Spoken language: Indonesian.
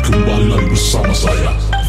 Kembali lagi bersama saya.